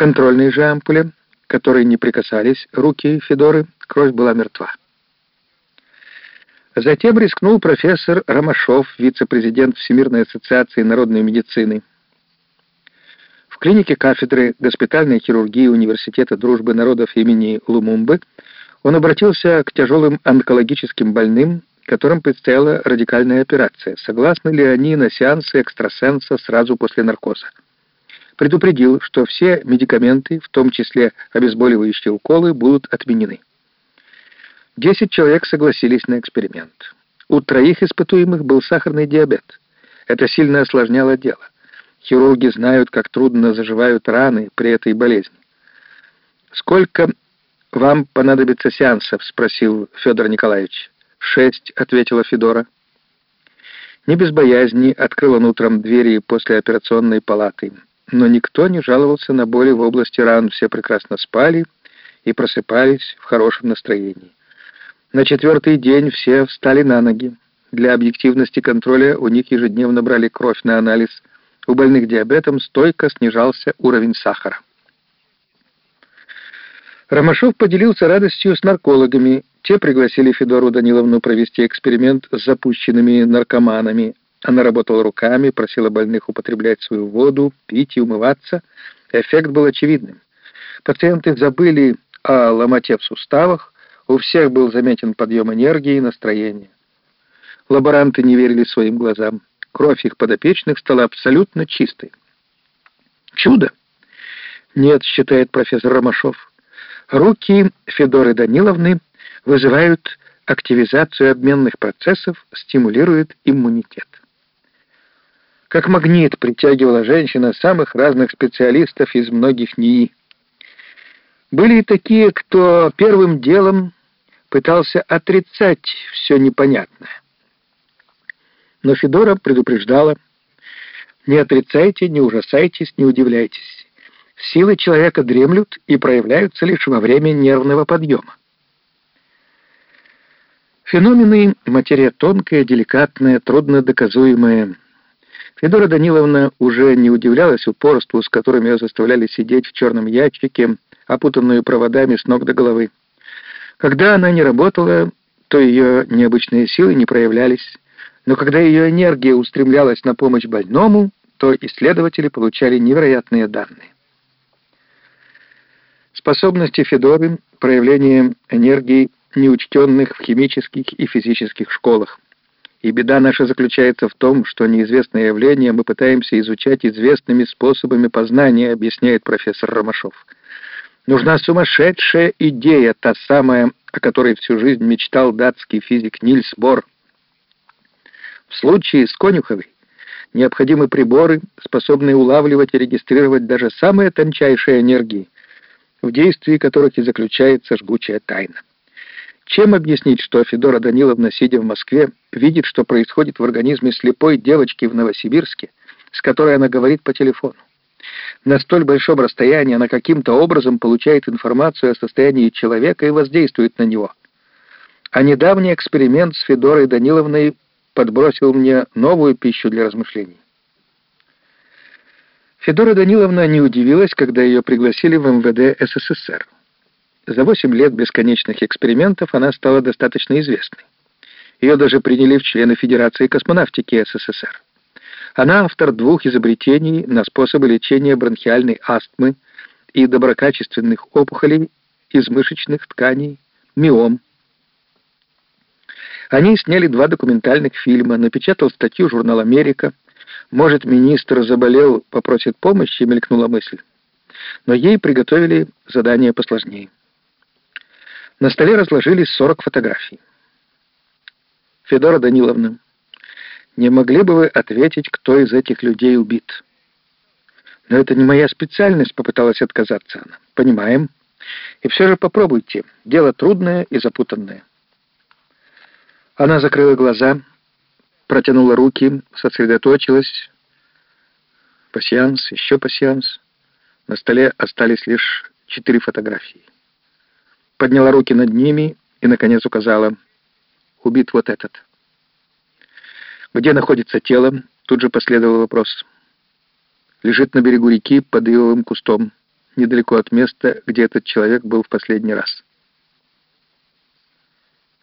контрольной же ампуле, которой не прикасались руки Федоры, кровь была мертва. Затем рискнул профессор Ромашов, вице-президент Всемирной ассоциации народной медицины. В клинике кафедры госпитальной хирургии Университета дружбы народов имени Лумумбы он обратился к тяжелым онкологическим больным, которым предстояла радикальная операция. Согласны ли они на сеансы экстрасенса сразу после наркоза? Предупредил, что все медикаменты, в том числе обезболивающие уколы, будут отменены. Десять человек согласились на эксперимент. У троих испытуемых был сахарный диабет. Это сильно осложняло дело. Хирурги знают, как трудно заживают раны при этой болезни. «Сколько вам понадобится сеансов?» — спросил Федор Николаевич. «Шесть», — ответила Федора. Не без боязни открыл он утром двери после операционной палаты. Но никто не жаловался на боли в области ран, все прекрасно спали и просыпались в хорошем настроении. На четвертый день все встали на ноги. Для объективности контроля у них ежедневно брали кровь на анализ. У больных диабетом стойко снижался уровень сахара. Ромашов поделился радостью с наркологами. Те пригласили Федору Даниловну провести эксперимент с запущенными наркоманами. Она работала руками, просила больных употреблять свою воду, пить и умываться. Эффект был очевидным. Пациенты забыли о ломоте в суставах, у всех был заметен подъем энергии и настроения. Лаборанты не верили своим глазам. Кровь их подопечных стала абсолютно чистой. Чудо? Нет, считает профессор Ромашов. Руки Федоры Даниловны вызывают активизацию обменных процессов, стимулируют иммунитет. Как магнит притягивала женщина самых разных специалистов из многих НИИ. Были и такие, кто первым делом пытался отрицать все непонятное. Но Федора предупреждала, «Не отрицайте, не ужасайтесь, не удивляйтесь. Силы человека дремлют и проявляются лишь во время нервного подъема. Феномены — материя тонкая, деликатная, трудно доказуемая. Федора Даниловна уже не удивлялась упорству, с которым ее заставляли сидеть в черном ящике, опутанную проводами с ног до головы. Когда она не работала, то ее необычные силы не проявлялись, но когда ее энергия устремлялась на помощь больному, то исследователи получали невероятные данные. Способности Федоры — проявление энергии, неучтенных в химических и физических школах. И беда наша заключается в том, что неизвестное явление мы пытаемся изучать известными способами познания, объясняет профессор Ромашов. Нужна сумасшедшая идея, та самая, о которой всю жизнь мечтал датский физик Нильс Бор. В случае с Конюховой необходимы приборы, способные улавливать и регистрировать даже самые тончайшие энергии, в действии которых и заключается жгучая тайна. Чем объяснить, что Федора Даниловна, сидя в Москве, видит, что происходит в организме слепой девочки в Новосибирске, с которой она говорит по телефону? На столь большом расстоянии она каким-то образом получает информацию о состоянии человека и воздействует на него. А недавний эксперимент с Федорой Даниловной подбросил мне новую пищу для размышлений. Федора Даниловна не удивилась, когда ее пригласили в МВД СССР. За 8 лет бесконечных экспериментов она стала достаточно известной. Ее даже приняли в члены Федерации космонавтики СССР. Она автор двух изобретений на способы лечения бронхиальной астмы и доброкачественных опухолей из мышечных тканей, миом. Они сняли два документальных фильма, напечатал статью журнал «Америка». Может, министр заболел, попросит помощи, мелькнула мысль. Но ей приготовили задание посложнее. На столе разложились 40 фотографий. Федора Даниловна, не могли бы вы ответить, кто из этих людей убит? Но это не моя специальность, попыталась отказаться она. Понимаем. И все же попробуйте. Дело трудное и запутанное. Она закрыла глаза, протянула руки, сосредоточилась. Пассианс, еще пассианс. На столе остались лишь четыре фотографии. Подняла руки над ними и, наконец, указала. Убит вот этот. Где находится тело? Тут же последовал вопрос. Лежит на берегу реки под ивовым кустом. недалеко от места, где этот человек был в последний раз.